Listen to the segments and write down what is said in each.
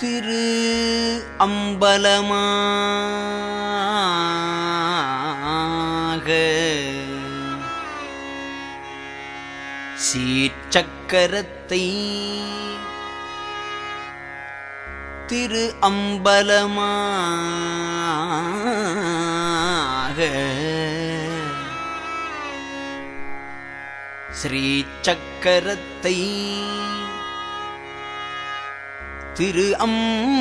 திரு அம்பலமாக. சீச்சக்கரத்தை திரு அம்பலமாக. ஸ்ரீச்சக்கரத்தை திரு அம்பலமாக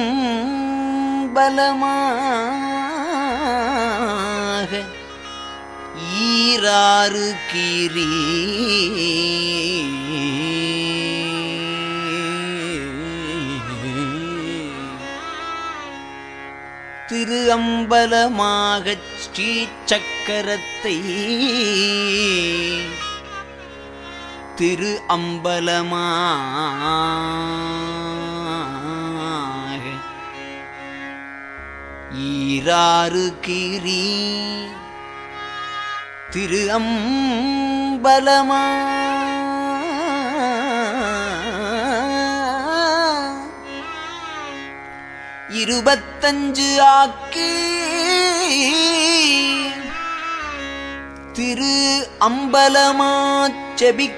ஈராறு கீரி திரு அம்பலமாக ஸ்ரீ சக்கரத்தை திரு அம்பலமா ஈராறு கீரி. திரு அம்பலமா. இருபத்தஞ்சு ஆக்கி. திரு அம்பலமா செபிக்கின்றவாரே